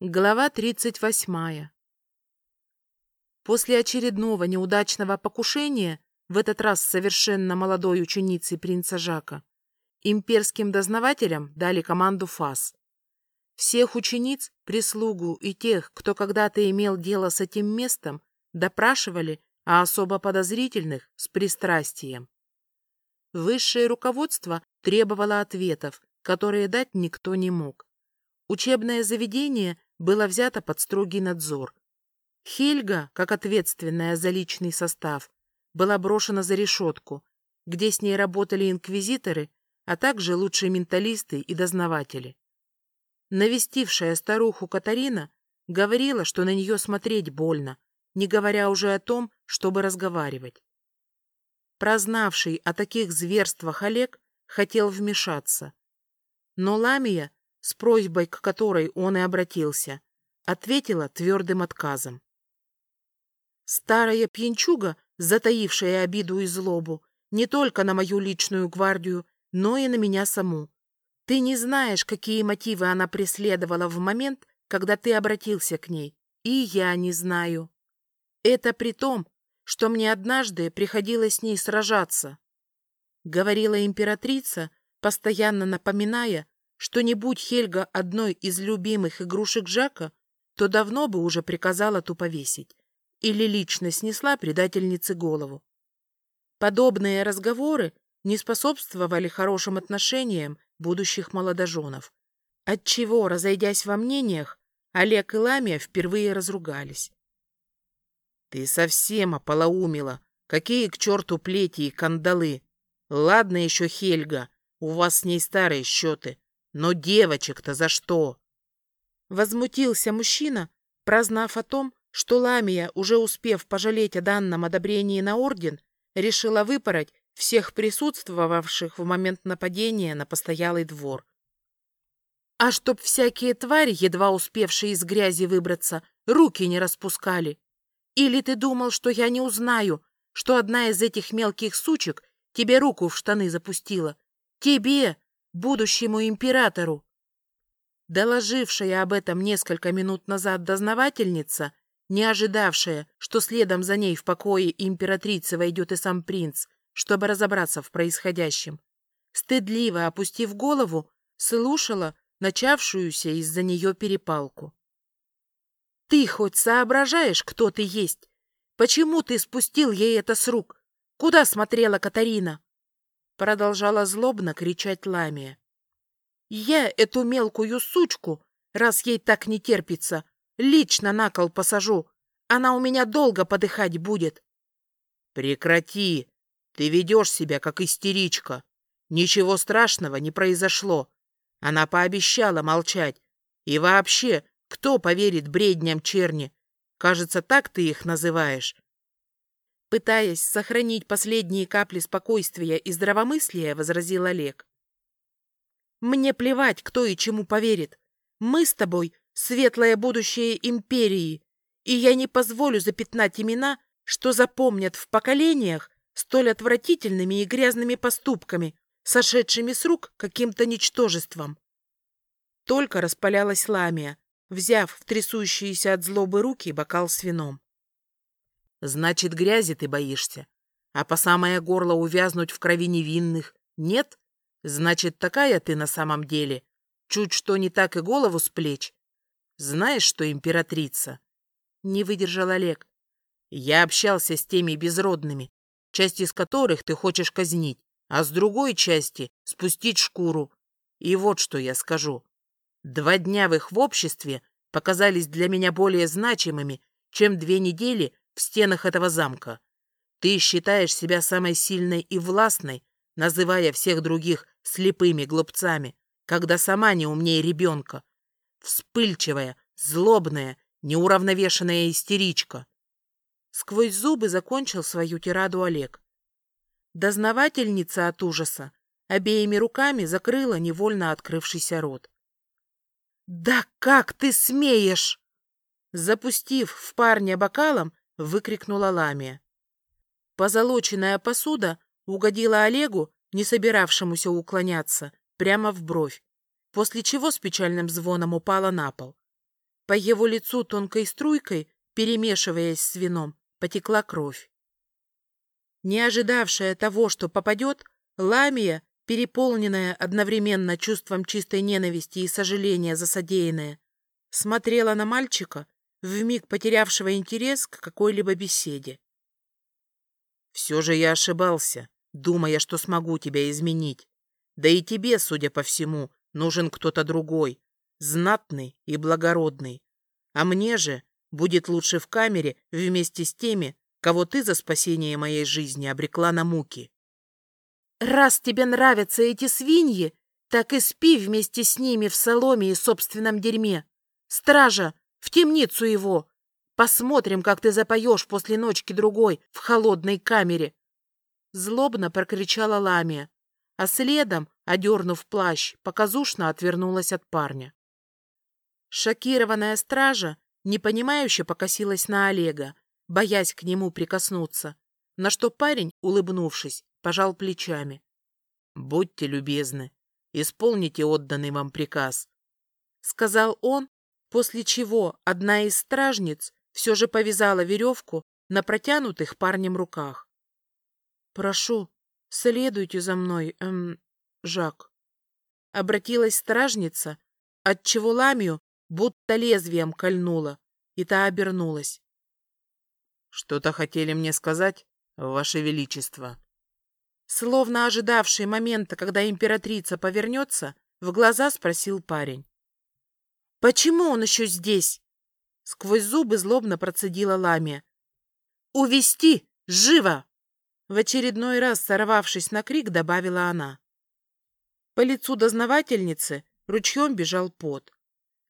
Глава 38. После очередного неудачного покушения, в этот раз совершенно молодой ученицей принца Жака, имперским дознавателям дали команду ФАС. Всех учениц, прислугу и тех, кто когда-то имел дело с этим местом, допрашивали, а особо подозрительных — с пристрастием. Высшее руководство требовало ответов, которые дать никто не мог. Учебное заведение было взято под строгий надзор. Хельга, как ответственная за личный состав, была брошена за решетку, где с ней работали инквизиторы, а также лучшие менталисты и дознаватели. Навестившая старуху Катарина говорила, что на нее смотреть больно, не говоря уже о том, чтобы разговаривать. Прознавший о таких зверствах Олег хотел вмешаться. Но Ламия с просьбой, к которой он и обратился, ответила твердым отказом. Старая пьянчуга, затаившая обиду и злобу, не только на мою личную гвардию, но и на меня саму. Ты не знаешь, какие мотивы она преследовала в момент, когда ты обратился к ней, и я не знаю. Это при том, что мне однажды приходилось с ней сражаться, — говорила императрица, постоянно напоминая, что не будь Хельга одной из любимых игрушек Жака, то давно бы уже приказала ту повесить или лично снесла предательнице голову. Подобные разговоры не способствовали хорошим отношениям будущих молодоженов, отчего, разойдясь во мнениях, Олег и Ламия впервые разругались. — Ты совсем ополоумила! Какие к черту плети и кандалы! Ладно еще Хельга, у вас с ней старые счеты, но девочек-то за что? Возмутился мужчина, прознав о том, что Ламия, уже успев пожалеть о данном одобрении на орден, решила выпороть всех присутствовавших в момент нападения на постоялый двор. А чтоб всякие твари, едва успевшие из грязи выбраться, руки не распускали. Или ты думал, что я не узнаю, что одна из этих мелких сучек тебе руку в штаны запустила? Тебе, будущему императору. Доложившая об этом несколько минут назад дознавательница, не ожидавшая, что следом за ней в покое императрицы войдет и сам принц, чтобы разобраться в происходящем, стыдливо опустив голову, слушала начавшуюся из-за нее перепалку. «Ты хоть соображаешь, кто ты есть? Почему ты спустил ей это с рук? Куда смотрела Катарина?» Продолжала злобно кричать Ламия. «Я эту мелкую сучку, раз ей так не терпится, лично на кол посажу. Она у меня долго подыхать будет». «Прекрати! Ты ведешь себя, как истеричка. Ничего страшного не произошло. Она пообещала молчать. И вообще, кто поверит бредням черни? Кажется, так ты их называешь. Пытаясь сохранить последние капли спокойствия и здравомыслия, возразил Олег. «Мне плевать, кто и чему поверит. Мы с тобой — светлое будущее империи, и я не позволю запятнать имена, что запомнят в поколениях столь отвратительными и грязными поступками, сошедшими с рук каким-то ничтожеством». Только распалялась ламия, взяв в трясущиеся от злобы руки бокал с вином. Значит, грязи ты боишься. А по самое горло увязнуть в крови невинных нет? Значит, такая ты на самом деле. Чуть что не так и голову с плеч. Знаешь, что императрица? Не выдержал Олег. Я общался с теми безродными, часть из которых ты хочешь казнить, а с другой части спустить шкуру. И вот что я скажу. Два дня в их в обществе показались для меня более значимыми, чем две недели в стенах этого замка. Ты считаешь себя самой сильной и властной, называя всех других слепыми глупцами, когда сама не умнее ребенка. Вспыльчивая, злобная, неуравновешенная истеричка. Сквозь зубы закончил свою тираду Олег. Дознавательница от ужаса обеими руками закрыла невольно открывшийся рот. «Да как ты смеешь!» Запустив в парня бокалом, выкрикнула Ламия. Позолоченная посуда угодила Олегу, не собиравшемуся уклоняться, прямо в бровь, после чего с печальным звоном упала на пол. По его лицу тонкой струйкой, перемешиваясь с вином, потекла кровь. Не ожидавшая того, что попадет, Ламия, переполненная одновременно чувством чистой ненависти и сожаления за содеянное, смотрела на мальчика, вмиг потерявшего интерес к какой-либо беседе. «Все же я ошибался, думая, что смогу тебя изменить. Да и тебе, судя по всему, нужен кто-то другой, знатный и благородный. А мне же будет лучше в камере вместе с теми, кого ты за спасение моей жизни обрекла на муки. Раз тебе нравятся эти свиньи, так и спи вместе с ними в соломе и собственном дерьме. Стража, в темницу его. Посмотрим, как ты запоешь после ночки-другой в холодной камере. Злобно прокричала Ламия, а следом, одернув плащ, показушно отвернулась от парня. Шокированная стража непонимающе покосилась на Олега, боясь к нему прикоснуться, на что парень, улыбнувшись, пожал плечами. «Будьте любезны, исполните отданный вам приказ», — сказал он, после чего одна из стражниц все же повязала веревку на протянутых парнем руках. «Прошу, следуйте за мной, эм, Жак», — обратилась стражница, отчего ламию будто лезвием кольнула, и та обернулась. «Что-то хотели мне сказать, Ваше Величество?» Словно ожидавший момента, когда императрица повернется, в глаза спросил парень. «Почему он еще здесь?» Сквозь зубы злобно процедила Ламия. «Увести! Живо!» В очередной раз, сорвавшись на крик, добавила она. По лицу дознавательницы ручьем бежал пот.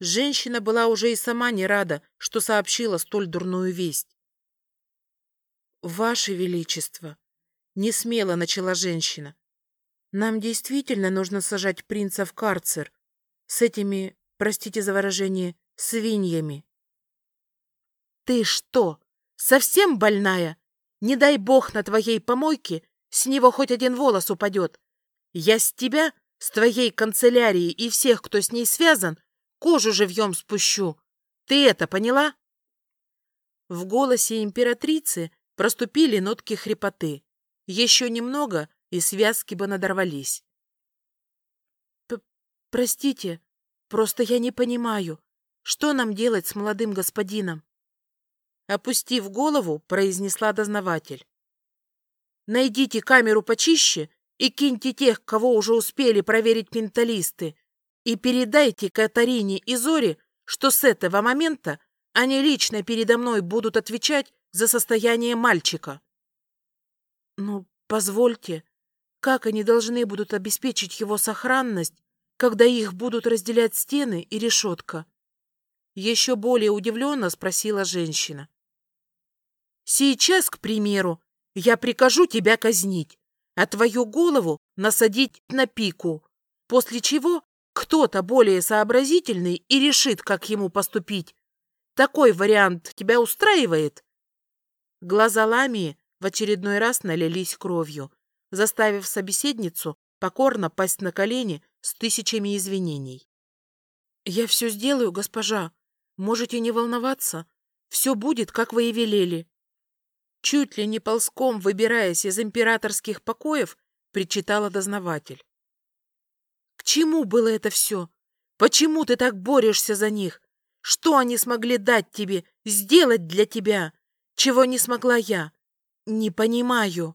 Женщина была уже и сама не рада, что сообщила столь дурную весть. «Ваше Величество!» — не смело начала женщина. «Нам действительно нужно сажать принца в карцер с этими, простите за выражение, свиньями». «Ты что, совсем больная? Не дай бог на твоей помойке с него хоть один волос упадет. Я с тебя, с твоей канцелярии и всех, кто с ней связан, Кожу живьем спущу. Ты это поняла?» В голосе императрицы проступили нотки хрипоты. Еще немного, и связки бы надорвались. «Простите, просто я не понимаю, что нам делать с молодым господином?» Опустив голову, произнесла дознаватель. «Найдите камеру почище и киньте тех, кого уже успели проверить менталисты, и передайте Катарине и Зоре, что с этого момента они лично передо мной будут отвечать за состояние мальчика. Ну, позвольте, как они должны будут обеспечить его сохранность, когда их будут разделять стены и решетка? Еще более удивленно спросила женщина. Сейчас, к примеру, я прикажу тебя казнить, а твою голову насадить на пику, после чего кто-то более сообразительный и решит, как ему поступить. Такой вариант тебя устраивает?» Глаза Ламии в очередной раз налились кровью, заставив собеседницу покорно пасть на колени с тысячами извинений. «Я все сделаю, госпожа. Можете не волноваться. Все будет, как вы и велели». Чуть ли не ползком, выбираясь из императорских покоев, причитала дознаватель чему было это все? Почему ты так борешься за них? Что они смогли дать тебе, сделать для тебя, чего не смогла я? Не понимаю.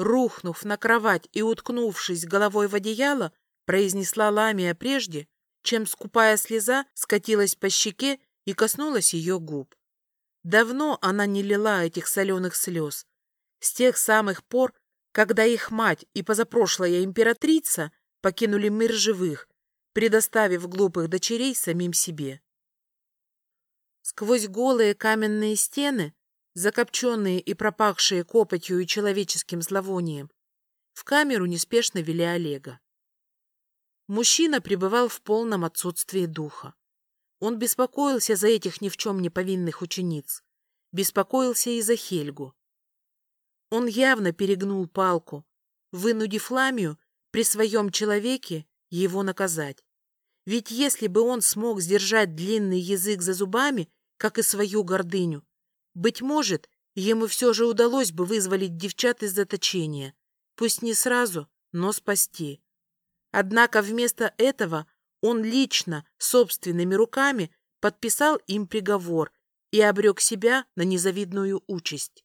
Рухнув на кровать и уткнувшись головой в одеяло, произнесла Ламия прежде, чем скупая слеза скатилась по щеке и коснулась ее губ. Давно она не лила этих соленых слез. С тех самых пор, когда их мать и позапрошлая императрица покинули мир живых, предоставив глупых дочерей самим себе. Сквозь голые каменные стены, закопченные и пропахшие копотью и человеческим зловонием, в камеру неспешно вели Олега. Мужчина пребывал в полном отсутствии духа. Он беспокоился за этих ни в чем не повинных учениц, беспокоился и за Хельгу. Он явно перегнул палку, вынудив Ламию при своем человеке его наказать. Ведь если бы он смог сдержать длинный язык за зубами, как и свою гордыню, быть может, ему все же удалось бы вызволить девчат из заточения. Пусть не сразу, но спасти. Однако вместо этого он лично, собственными руками, подписал им приговор и обрек себя на незавидную участь.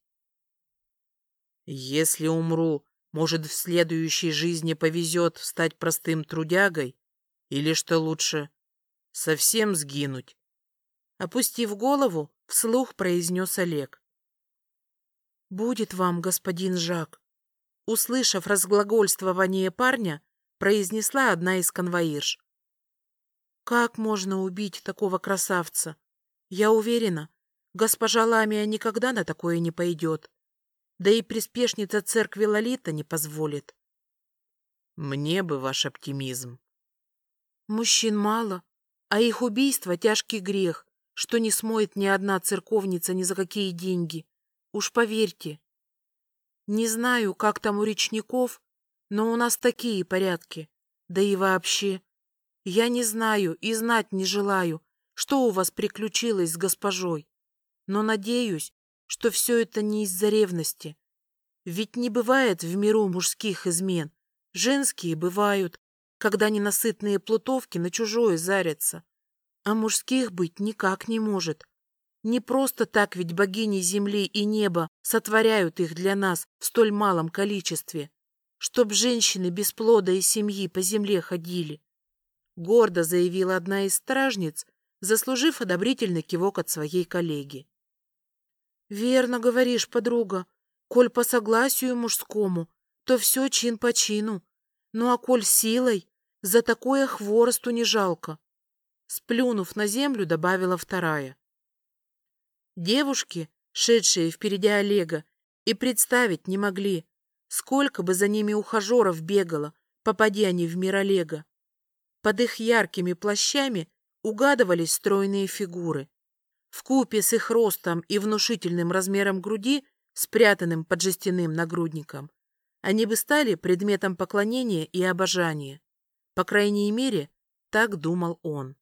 Если умру, может, в следующей жизни повезет стать простым трудягой? Или, что лучше, совсем сгинуть? Опустив голову, вслух произнес Олег. «Будет вам, господин Жак!» Услышав разглагольствование парня, произнесла одна из конвоирш. «Как можно убить такого красавца? Я уверена, госпожа Ламия никогда на такое не пойдет. Да и приспешница церкви Лолита не позволит». «Мне бы ваш оптимизм». «Мужчин мало, а их убийство — тяжкий грех, что не смоет ни одна церковница ни за какие деньги. Уж поверьте. Не знаю, как там у речников, но у нас такие порядки. Да и вообще, я не знаю и знать не желаю, что у вас приключилось с госпожой. Но надеюсь, что все это не из-за ревности. Ведь не бывает в миру мужских измен. Женские бывают, когда ненасытные плутовки на чужое зарятся. А мужских быть никак не может. Не просто так ведь богини земли и неба сотворяют их для нас в столь малом количестве, чтоб женщины без плода и семьи по земле ходили. Гордо заявила одна из стражниц, заслужив одобрительный кивок от своей коллеги. Верно говоришь, подруга. Коль по согласию мужскому, то все чин по чину. Ну а коль силой, за такое хворосту не жалко. Сплюнув на землю, добавила вторая. Девушки, шедшие впереди Олега, и представить не могли, сколько бы за ними ухажеров бегало, попади они в мир Олега. Под их яркими плащами угадывались стройные фигуры. В купе с их ростом и внушительным размером груди, спрятанным под жестяным нагрудником, они бы стали предметом поклонения и обожания. По крайней мере, так думал он.